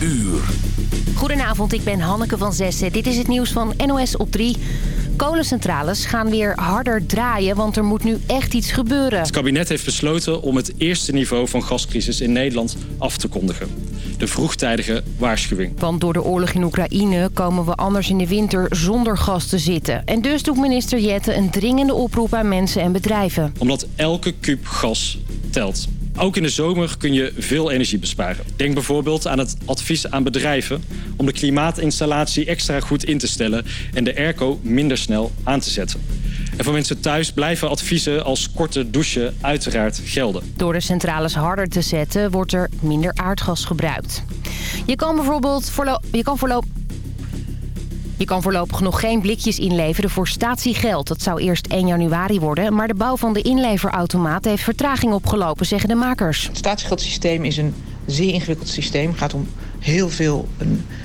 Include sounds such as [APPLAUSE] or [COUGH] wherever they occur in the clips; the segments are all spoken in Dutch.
uur. Goedenavond, ik ben Hanneke van Zessen. Dit is het nieuws van NOS op 3. Kolencentrales gaan weer harder draaien, want er moet nu echt iets gebeuren. Het kabinet heeft besloten om het eerste niveau van gascrisis in Nederland af te kondigen. De vroegtijdige waarschuwing. Want door de oorlog in Oekraïne komen we anders in de winter zonder gas te zitten. En dus doet minister Jette een dringende oproep aan mensen en bedrijven. Omdat elke kuub gas telt. Ook in de zomer kun je veel energie besparen. Denk bijvoorbeeld aan het advies aan bedrijven... om de klimaatinstallatie extra goed in te stellen... en de airco minder snel aan te zetten. En voor mensen thuis blijven adviezen als korte douchen uiteraard gelden. Door de centrales harder te zetten wordt er minder aardgas gebruikt. Je kan bijvoorbeeld je kan voorlopig je kan voorlopig nog geen blikjes inleveren voor statiegeld. Dat zou eerst 1 januari worden, maar de bouw van de inleverautomaat heeft vertraging opgelopen, zeggen de makers. Het statiegeldsysteem is een zeer ingewikkeld systeem. Het gaat om heel veel,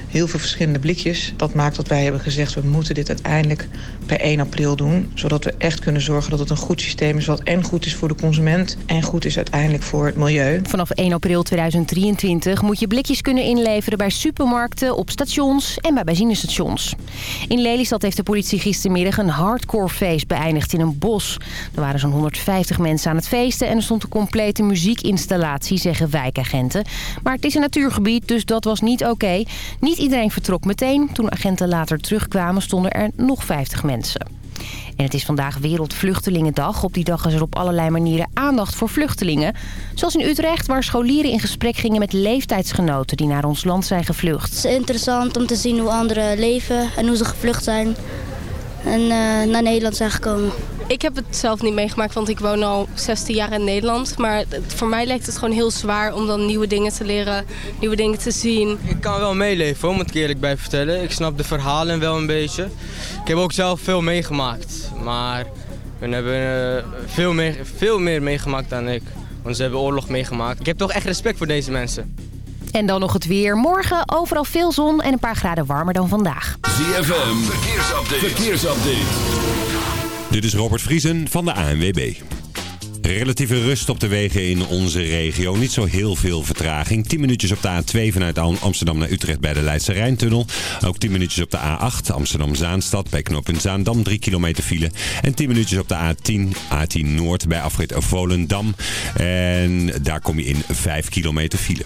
heel veel verschillende blikjes. Dat maakt dat wij hebben gezegd, we moeten dit uiteindelijk per 1 april doen. Zodat we echt kunnen zorgen dat het een goed systeem is... wat en goed is voor de consument en goed is uiteindelijk voor het milieu. Vanaf 1 april 2023 moet je blikjes kunnen inleveren bij supermarkten, op stations en bij benzinestations. In Lelystad heeft de politie gistermiddag een hardcore feest beëindigd in een bos. Er waren zo'n 150 mensen aan het feesten en er stond een complete muziekinstallatie, zeggen wijkagenten. Maar het is een natuurgebied, dus dat was niet oké. Niet iedereen vertrok meteen. Toen agenten later terugkwamen stonden er nog 50 mensen. En het is vandaag Wereldvluchtelingendag. Op die dag is er op allerlei manieren aandacht voor vluchtelingen. Zoals in Utrecht, waar scholieren in gesprek gingen met leeftijdsgenoten die naar ons land zijn gevlucht. Het is interessant om te zien hoe anderen leven en hoe ze gevlucht zijn en uh, naar Nederland zijn gekomen. Ik heb het zelf niet meegemaakt, want ik woon al 16 jaar in Nederland. Maar voor mij lijkt het gewoon heel zwaar om dan nieuwe dingen te leren, nieuwe dingen te zien. Ik kan wel meeleven, hoor, moet ik eerlijk bij vertellen. Ik snap de verhalen wel een beetje. Ik heb ook zelf veel meegemaakt, maar we hebben uh, veel, meer, veel meer meegemaakt dan ik. Want ze hebben oorlog meegemaakt. Ik heb toch echt respect voor deze mensen. En dan nog het weer. Morgen overal veel zon en een paar graden warmer dan vandaag. ZFM, verkeersupdate. verkeersupdate. Dit is Robert Vriesen van de ANWB. Relatieve rust op de wegen in onze regio. Niet zo heel veel vertraging. 10 minuutjes op de A2 vanuit Amsterdam naar Utrecht bij de Leidse Rijntunnel. Ook 10 minuutjes op de A8 Amsterdam-Zaanstad bij knooppunt Zaandam 3 kilometer file. En 10 minuutjes op de A10 A10 Noord bij afrit Volendam. En daar kom je in 5 kilometer file.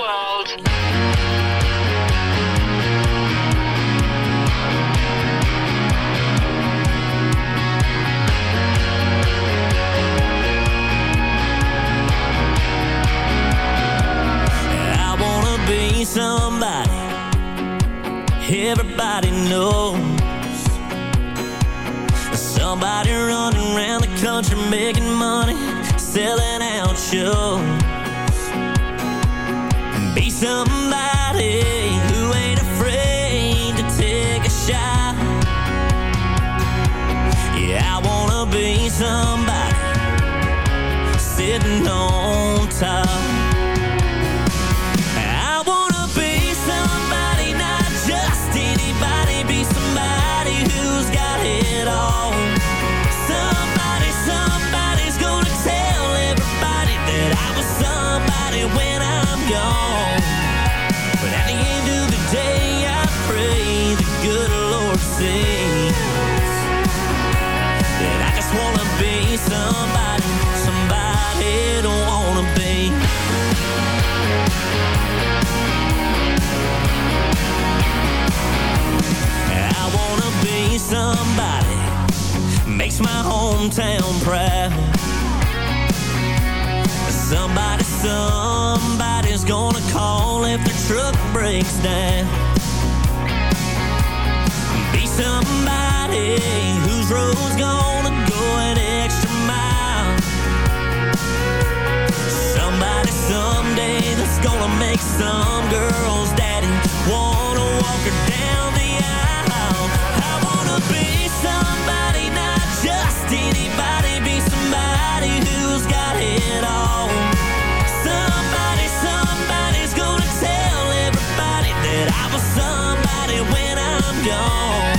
Everybody knows. Somebody running around the country making money, selling out shows. Be somebody who ain't afraid to take a shot. Yeah, I wanna be somebody sitting on top. hometown pride. Somebody, somebody's gonna call if the truck breaks down. Be somebody whose road's gonna go an extra mile. Somebody someday that's gonna make some girl's daddy wanna walk her down the aisle. Somebody, somebody's gonna tell everybody that I was somebody when I'm gone.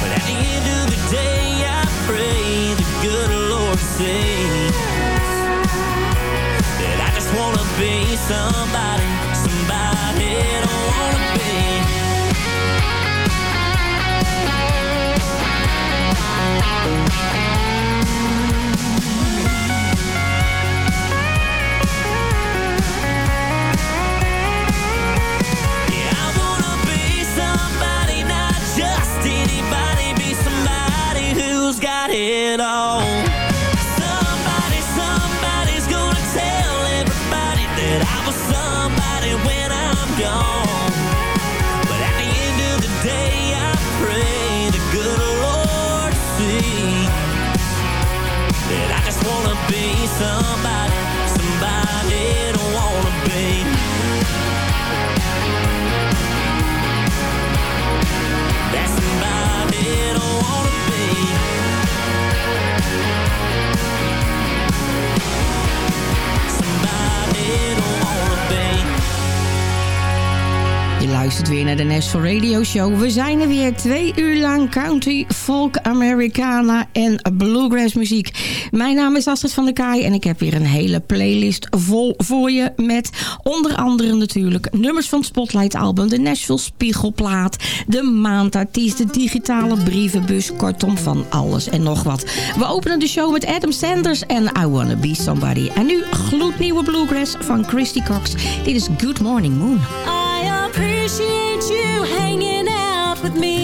But at the end of the day, I pray the good Lord says That I just wanna be somebody, somebody don't wanna be. Somebody, don't wanna be. Je luistert weer naar de Nashville Radio Show. We zijn er weer twee uur lang country, folk, Americana en bluegrass muziek. Mijn naam is Astrid van der Kaai en ik heb weer een hele playlist vol voor je. Met onder andere natuurlijk nummers van het Spotlight album, de Nashville Spiegelplaat, de maandartiest, de digitale brievenbus, kortom van alles en nog wat. We openen de show met Adam Sanders en I Wanna Be Somebody. En nu gloednieuwe bluegrass van Christy Cox. Dit is Good Morning Moon. Appreciate you hanging out with me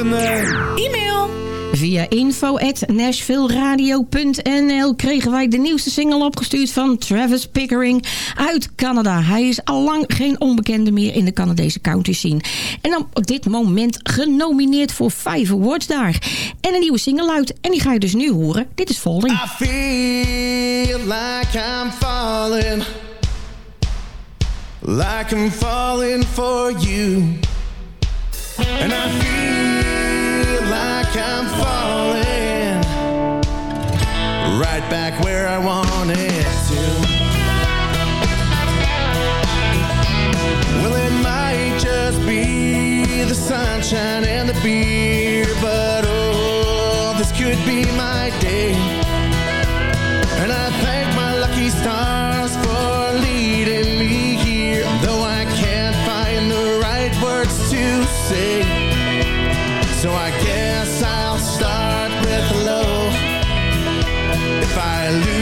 een... eh, E-mail. Via info.nashvilleradio.nl kregen wij de nieuwste single opgestuurd van Travis Pickering uit Canada. Hij is allang geen onbekende meer in de Canadese country scene. En dan op dit moment genomineerd voor vijf awards daar. En een nieuwe single uit. En die ga je dus nu horen. Dit is Falling. I feel like I'm falling, like I'm falling for you. And I feel I'm falling, right back where I wanted to. Well, it might just be the sunshine and the beer, but oh, this could be my day. I lose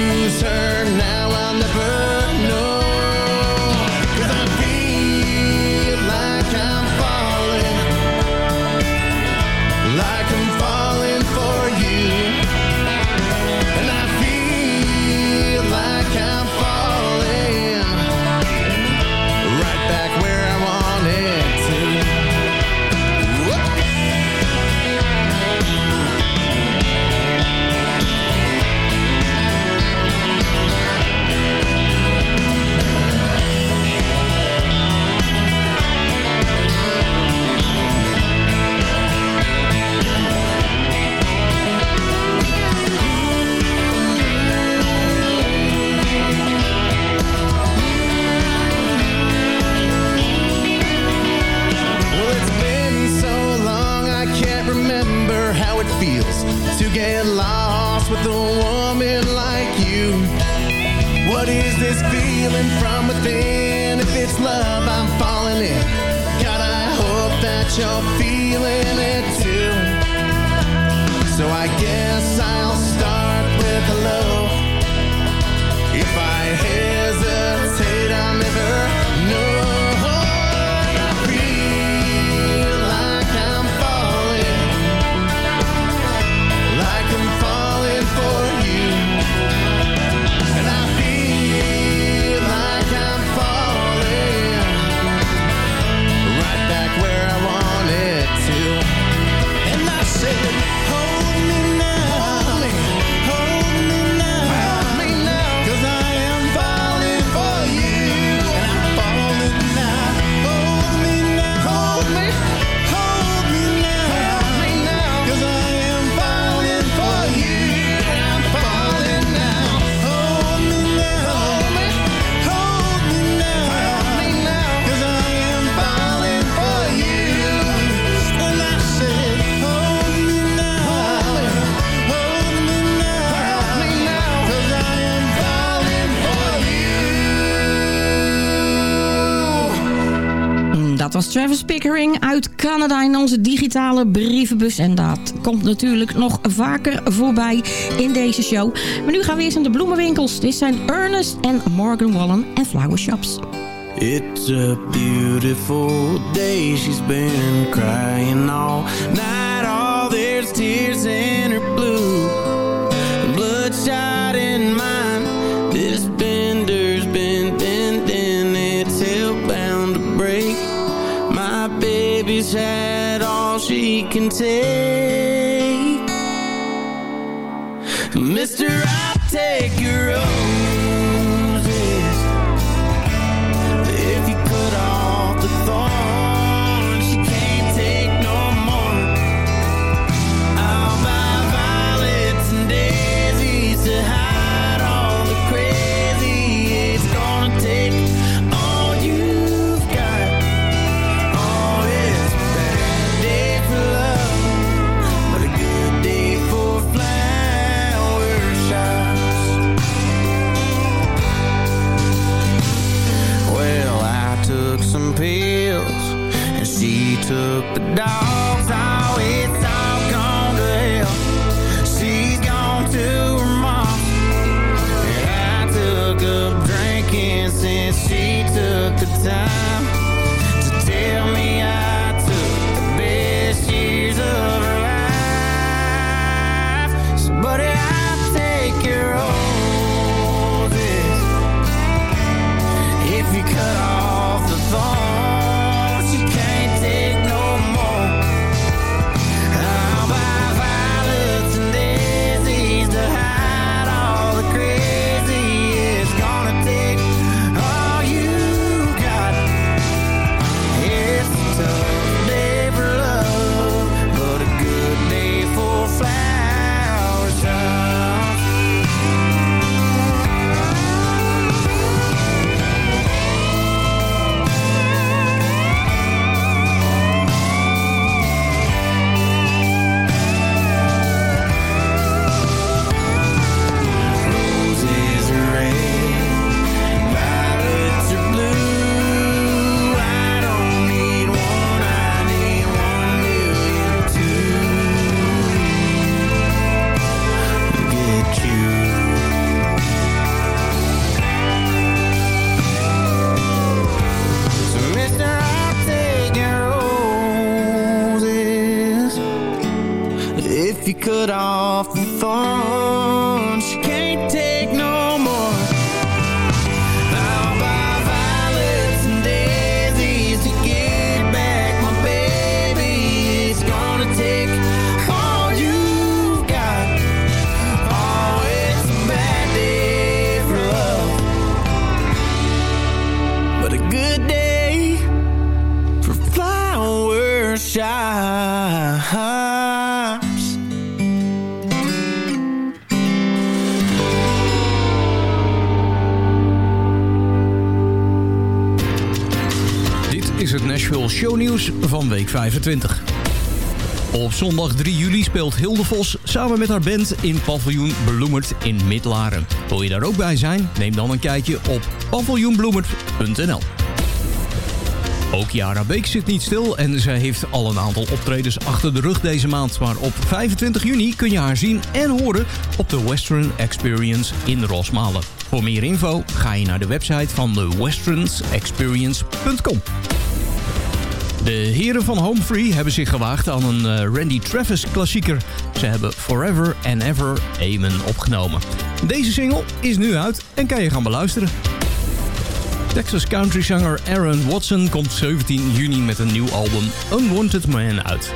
Travis Pickering uit Canada in onze digitale brievenbus. En dat komt natuurlijk nog vaker voorbij in deze show. Maar nu gaan we eerst naar de bloemenwinkels. Dit zijn Ernest en Morgan Wallen en Flower Shops. It's a beautiful day. She's been crying all night. All there's tears in her blue, bloodshot in mine. Baby's had all she can take. Mister, I'll take your roses took the dogs. Oh, it's all gone to hell. She's gone to her mom. And I took up drinking since she took the time Dit is het Nashville Shownieuws van week 25. Op zondag 3 juli speelt Hilde Vos samen met haar band in paviljoen Bloemert in Midlaren. Wil je daar ook bij zijn? Neem dan een kijkje op paviljoenbloemert.nl ook Jara Beek zit niet stil en zij heeft al een aantal optredens achter de rug deze maand. Maar op 25 juni kun je haar zien en horen op de Western Experience in Rosmalen. Voor meer info ga je naar de website van de westernsexperience.com. De heren van Home Free hebben zich gewaagd aan een eh, Randy Travis klassieker. Ze hebben Forever and Ever Amen opgenomen. Deze single is nu uit en kan je gaan beluisteren. Texas countryzanger Aaron Watson komt 17 juni met een nieuw album Unwanted Man uit.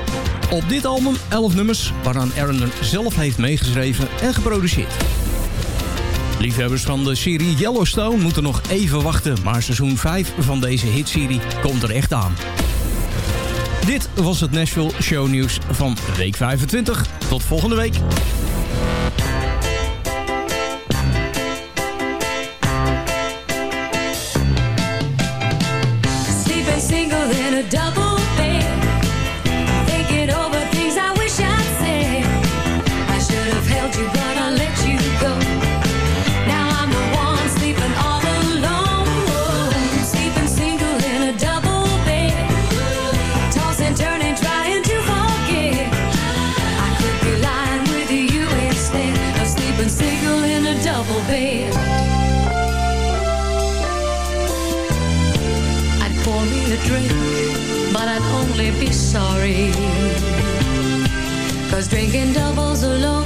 Op dit album 11 nummers waaraan Aaron er zelf heeft meegeschreven en geproduceerd. Liefhebbers van de serie Yellowstone moeten nog even wachten... maar seizoen 5 van deze hitserie komt er echt aan. Dit was het Nashville Shownieuws van week 25. Tot volgende week. Bed. I'd pour me a drink, but I'd only be sorry. Cause drinking doubles alone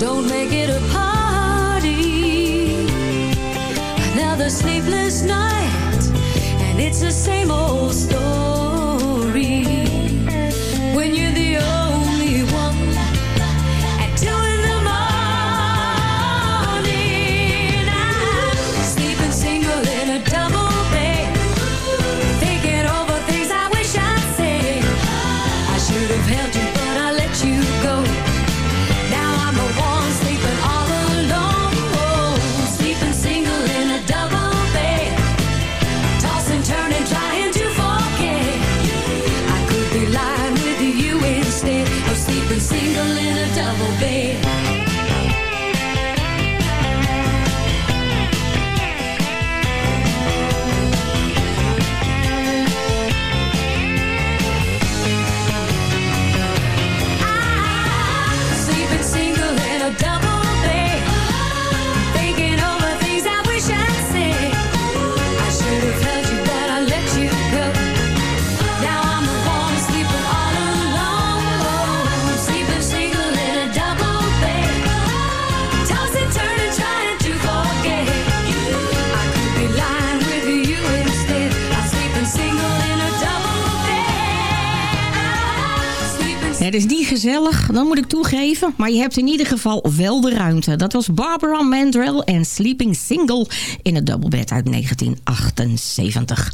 don't make it a party. Another sleepless night, and it's the same old story. Het is niet gezellig, dan moet ik toegeven. Maar je hebt in ieder geval wel de ruimte. Dat was Barbara Mandrell en Sleeping Single in het dubbelbed uit 1978.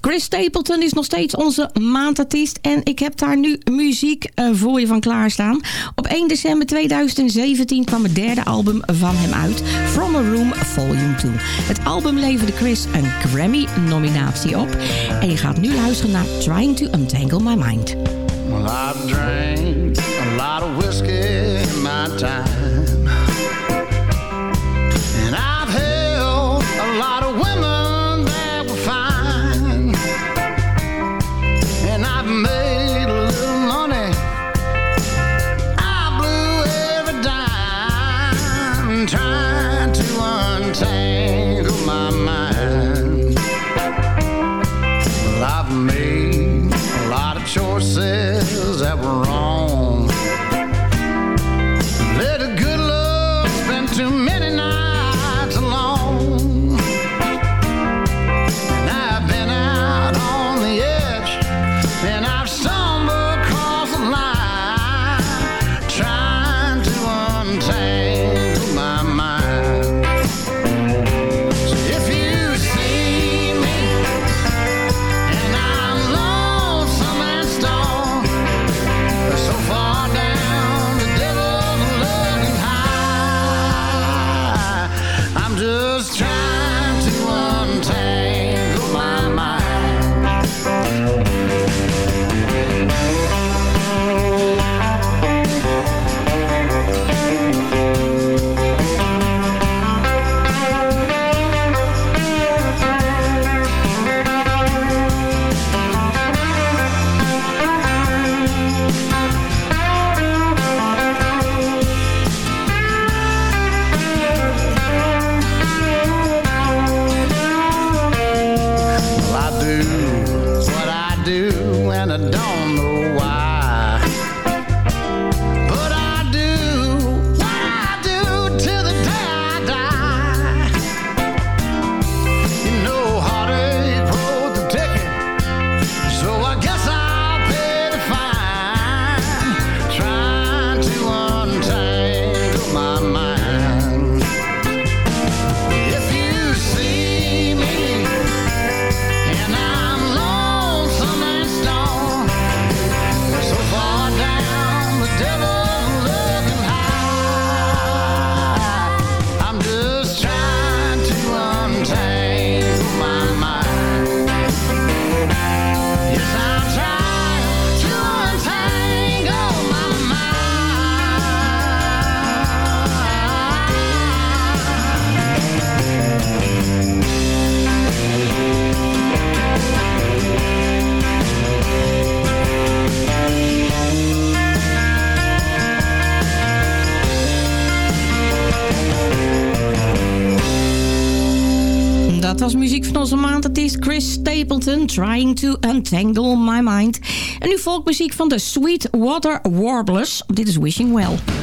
Chris Stapleton is nog steeds onze maandartiest. En ik heb daar nu muziek eh, voor je van klaarstaan. Op 1 december 2017 kwam het derde album van hem uit. From a Room Volume 2. Het album leverde Chris een Grammy-nominatie op. En je gaat nu luisteren naar Trying to Untangle My Mind. Well, I've drank a lot of whiskey in my time. Trying to Untangle My Mind. En nu volkmuziek van de Sweetwater Warblers. Dit is Wishing Well.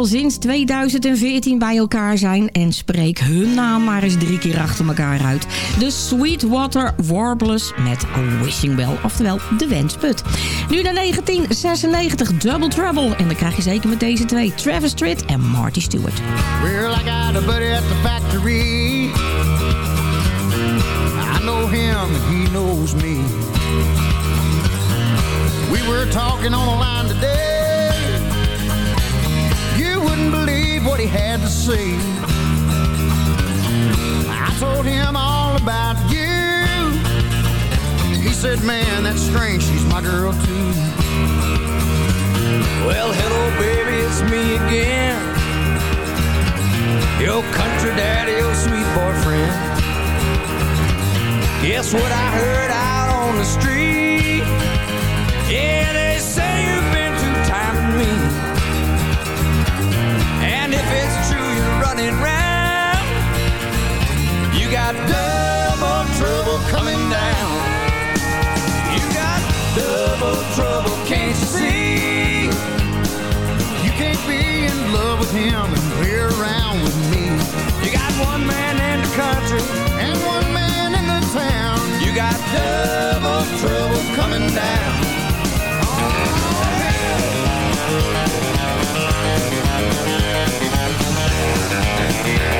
Al sinds 2014 bij elkaar zijn. En spreek hun naam maar eens drie keer achter elkaar uit. De Sweetwater Warblers met Wishing Well. Oftewel de wensput. Nu naar 1996 Double Trouble. En dan krijg je zeker met deze twee. Travis Tritt en Marty Stewart. Well, I got a buddy at the factory. I know him he knows me. We were talking on the line today. He had to say. I told him all about you. He said, man, that's strange. She's my girl too. Well, hello, baby, it's me again. Your country daddy, your sweet boyfriend. Guess what I heard out on the street? Yeah, got double trouble coming down. You got double trouble, can't you see? You can't be in love with him and clear around with me. You got one man in the country and one man in the town. You got double trouble coming down. Oh, yeah.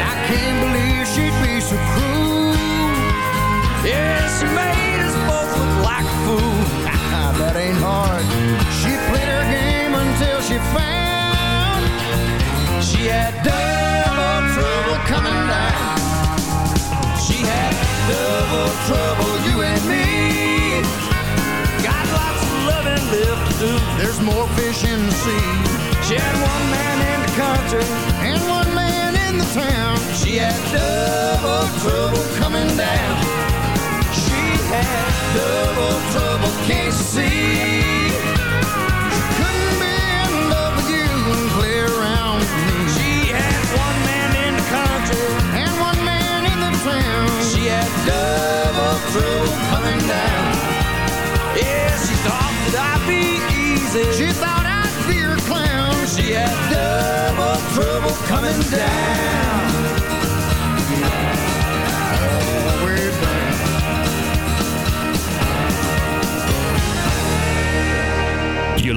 I can't believe she'd be so cruel. Yeah, she made us both look like a fool. [LAUGHS] that ain't hard. She played her game until she found she had double trouble coming down. She had double trouble, you and me. Got lots of loving left to do. There's more fish in the sea. She had one man in the country and one town. She had double trouble coming down. She had double trouble, can't see? She couldn't be in love with you and play around with me. She had one man in the country and one man in the town. She had double trouble coming down. Yeah, she thought that I'd be easy. She thought I'd be clown. She had double trouble coming down.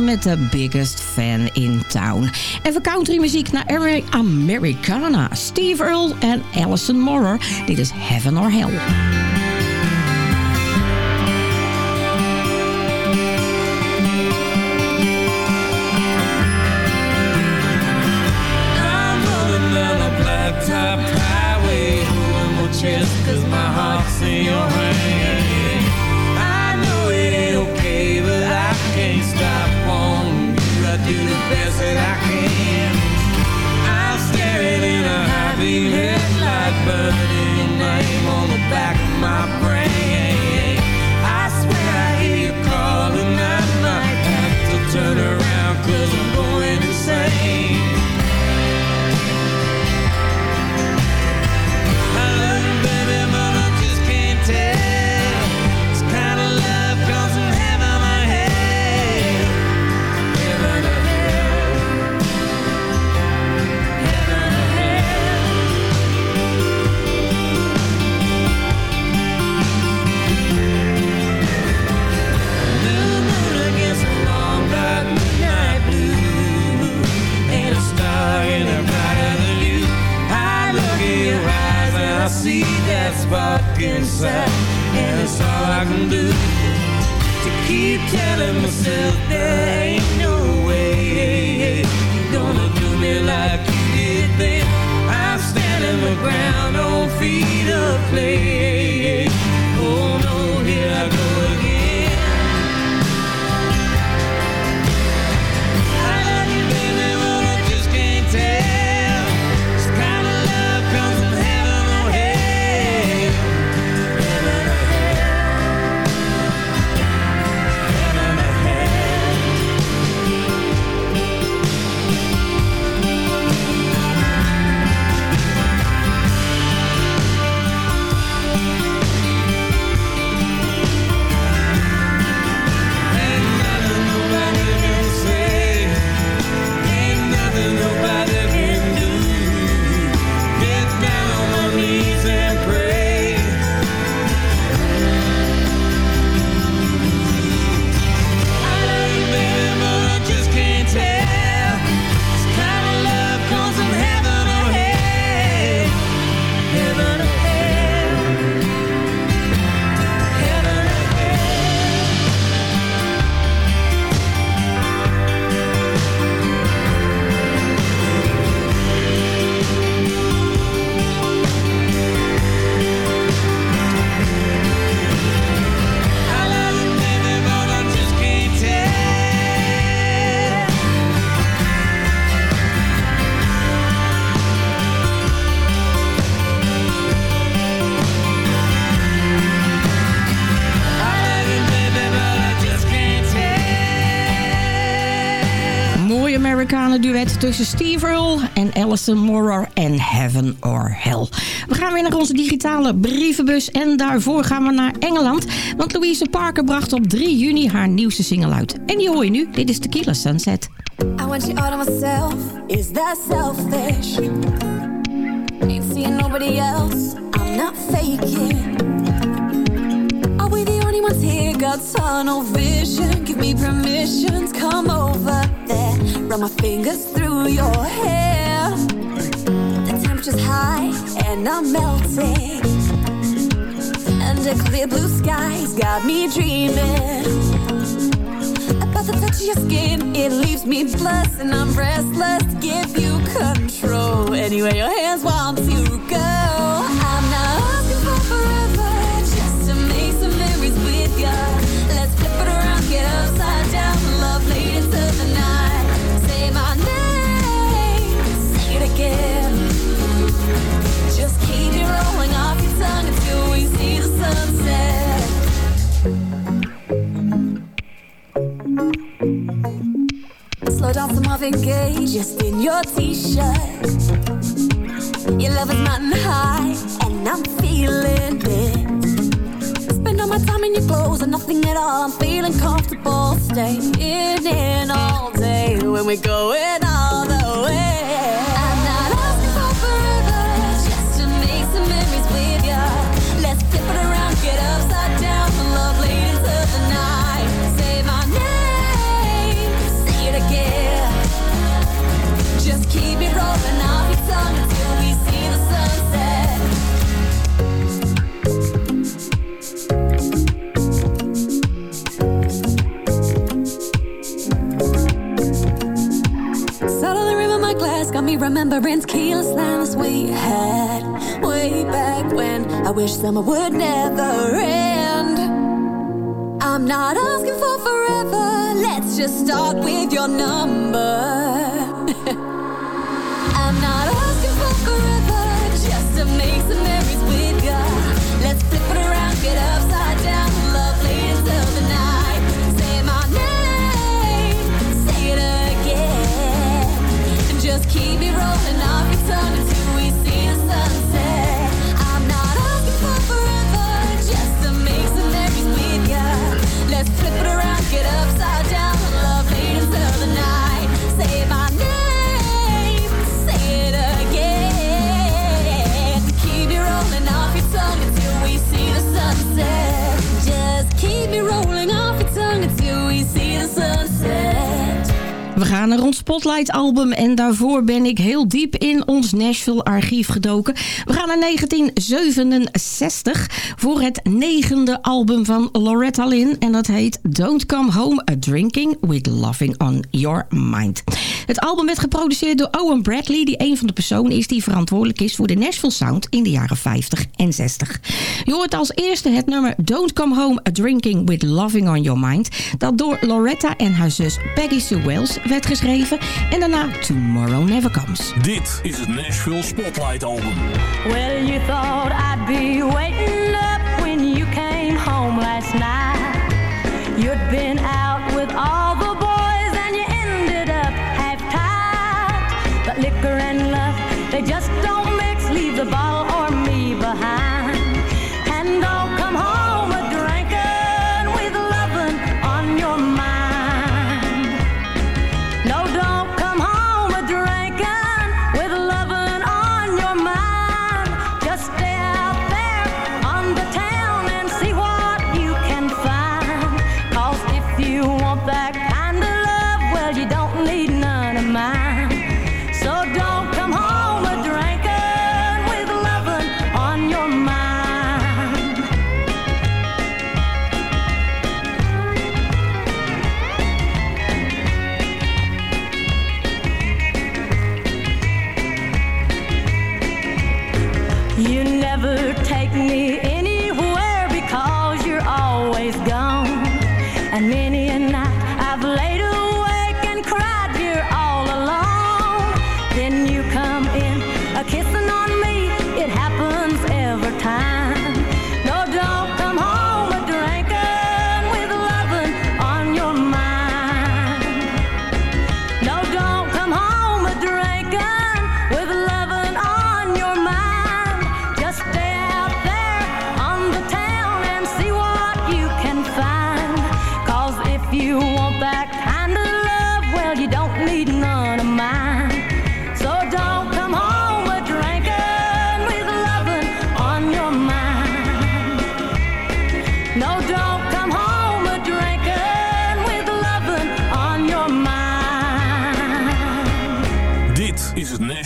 Met de biggest fan in town. Even country muziek naar Ameri- Americana. Steve Earle en Alison Morer. Dit is Heaven or Hell. My your. My tussen Steve Earle en Alison Morer en Heaven or Hell. We gaan weer naar onze digitale brievenbus en daarvoor gaan we naar Engeland. Want Louise Parker bracht op 3 juni haar nieuwste single uit. En die hoor je nu, dit is Tequila Sunset. I want you all to myself. Is that selfish? Ain't seeing nobody else. I'm not faking. Here? Got tunnel vision. Give me permissions, Come over there. Run my fingers through your hair. The temperature's high and I'm melting. And the clear blue skies got me dreaming. About the touch of your skin, it leaves me blessed and I'm restless give you control. Anyway, your hands want to go. I'm just in your t-shirt. Your love is mountain high and I'm feeling it. Spend all my time in your clothes and nothing at all. I'm feeling comfortable staying in all day when we're going all the way. Remembrance keyless lines we had way back when. I wish summer would never end. I'm not asking for forever. Let's just start with your number. [LAUGHS] I'm not asking for forever, just to make some memories with ya. Let's flip it around, get upside gaan naar ons Spotlight album en daarvoor ben ik heel diep in ons Nashville archief gedoken. We gaan naar 1967 voor het negende album van Loretta Lynn en dat heet Don't Come Home a Drinking with Loving on Your Mind. Het album werd geproduceerd door Owen Bradley die een van de personen is die verantwoordelijk is voor de Nashville sound in de jaren 50 en 60. Je hoort als eerste het nummer Don't Come Home a Drinking with Loving on Your Mind dat door Loretta en haar zus Peggy Sue Wells werd geschreven en daarna Tomorrow Never Comes. Dit is het Nashville Spotlight Album. Well, you thought I'd be waiting up when you came home last night. You'd been out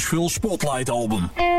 Nashville Spotlight Album.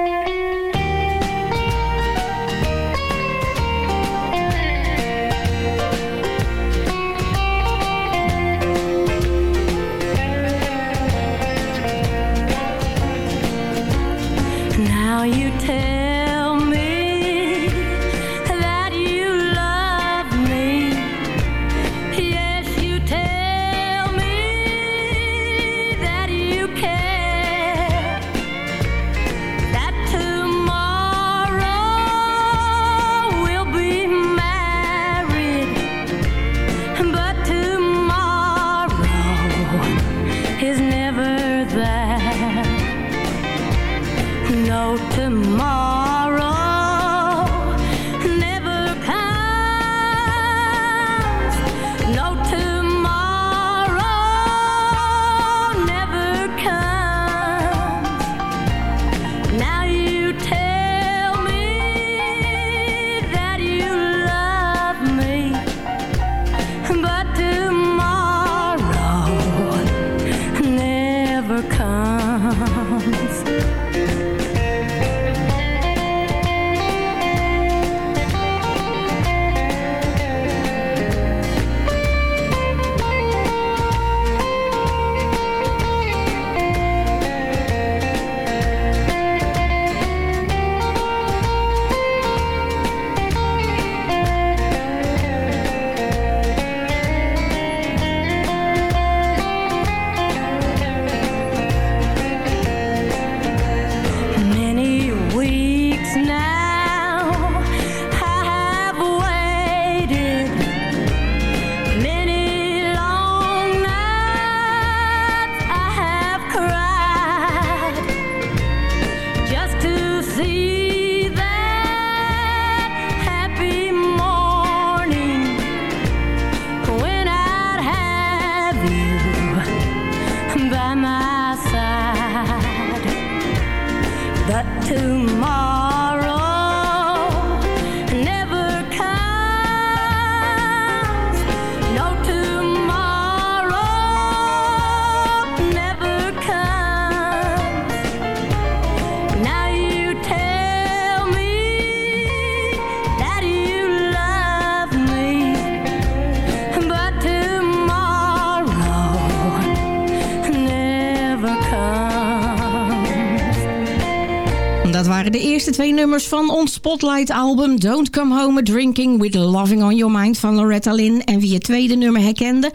Twee nummers van ons Spotlight-album Don't Come Home a Drinking with Loving on Your Mind van Loretta Lynn. En wie het tweede nummer herkende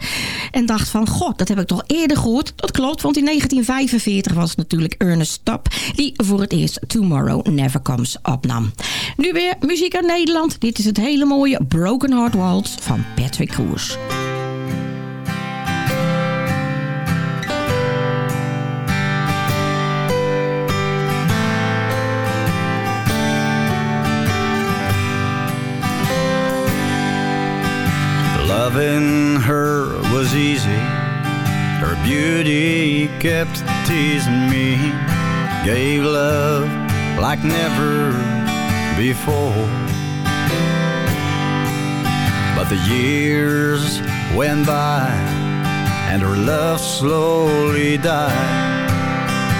en dacht van, god, dat heb ik toch eerder gehoord? Dat klopt, want in 1945 was het natuurlijk Ernest Stapp die voor het eerst Tomorrow Never Comes opnam. Nu weer muziek uit Nederland. Dit is het hele mooie Broken Heart Waltz van Patrick Koers. Loving her was easy. Her beauty kept teasing me. Gave love like never before. But the years went by and her love slowly died.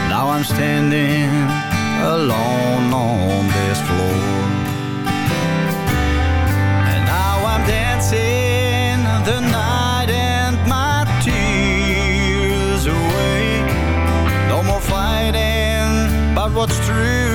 Now I'm standing alone on this floor. What's true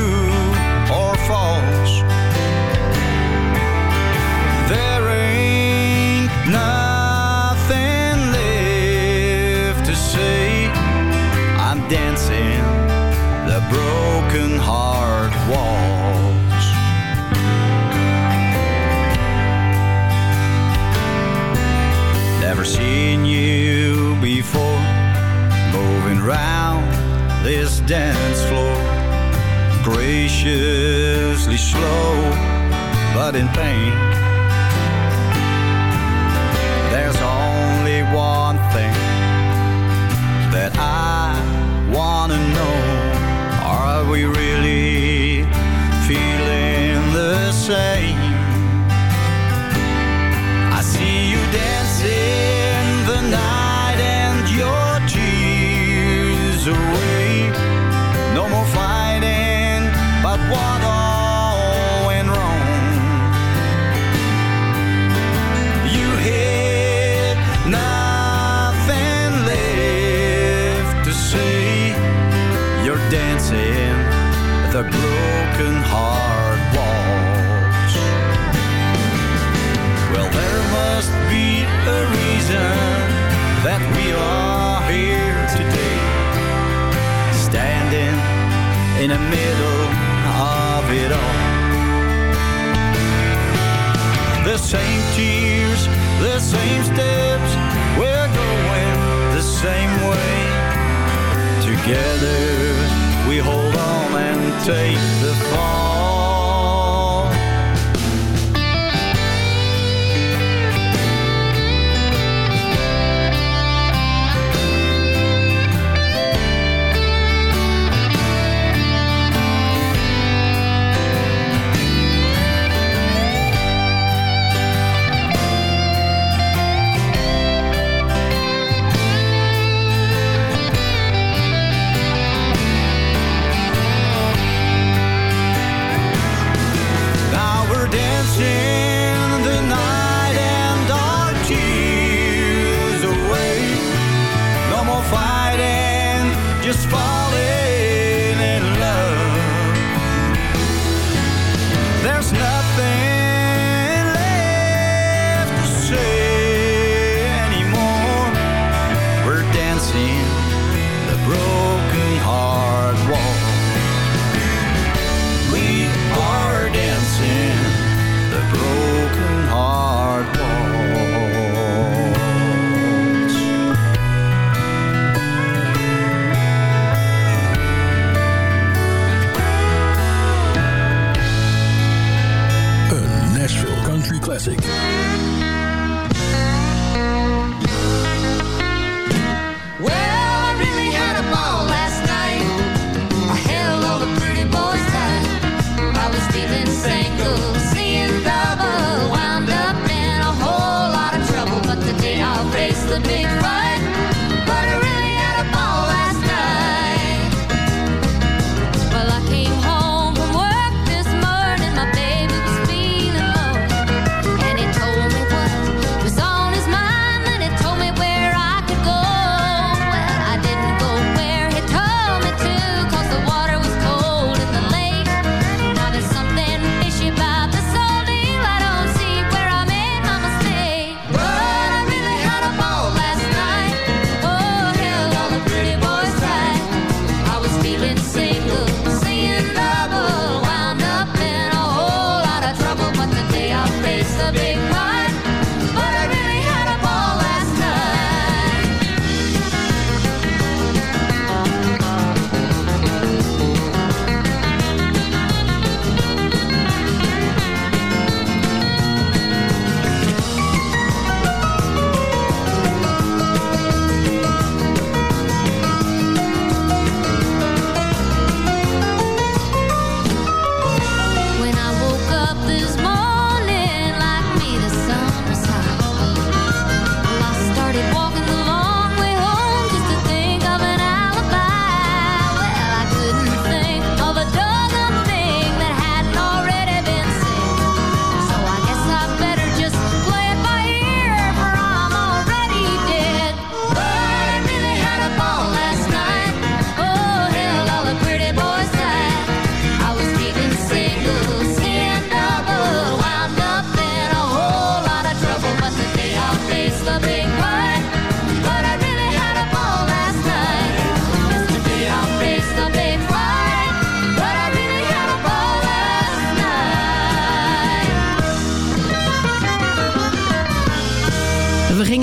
dance floor. Graciously slow but in pain. There's only one thing that I wanna know. Are we really feeling the same the broken heart waltz. Well, there must be a reason that we are here today, standing in the middle of it all. The same tears, the same steps, we're going the same way. Together we hold take the fall.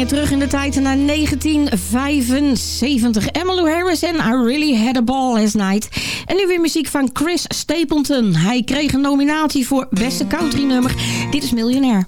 Terug in de tijd naar 1975. Emmylou Harris en I Really Had a Ball Last Night. En nu weer muziek van Chris Stapleton. Hij kreeg een nominatie voor beste country nummer. Dit is Miljonair.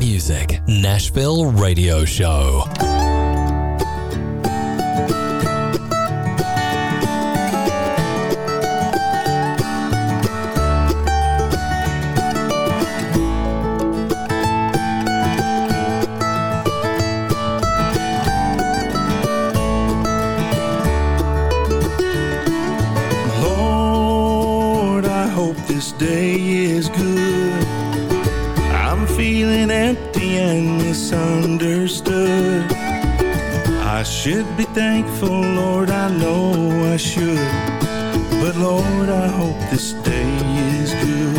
Music. Nashville Radio Show. Should be thankful, Lord, I know I should. But Lord, I hope this day is good.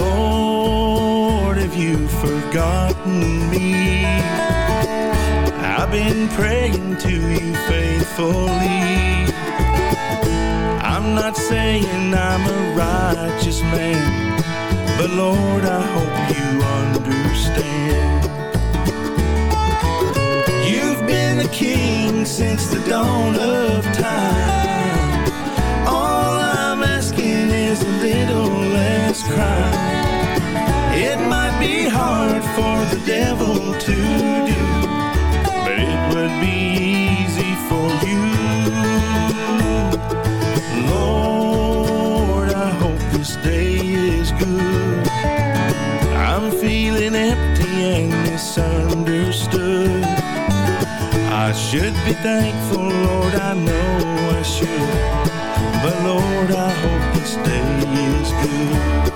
Lord, have you forgotten me? I've been praying to you faithfully. I'm not saying I'm a righteous man, but Lord, I hope you understand. since the dawn of time. All I'm asking is a little less crime. It might be hard for the devil to do, but it would be easy for you. Lord, I hope this day is good. I'm feeling empty and misunderstood. I should be thankful, Lord, I know I should. But Lord, I hope this day is good.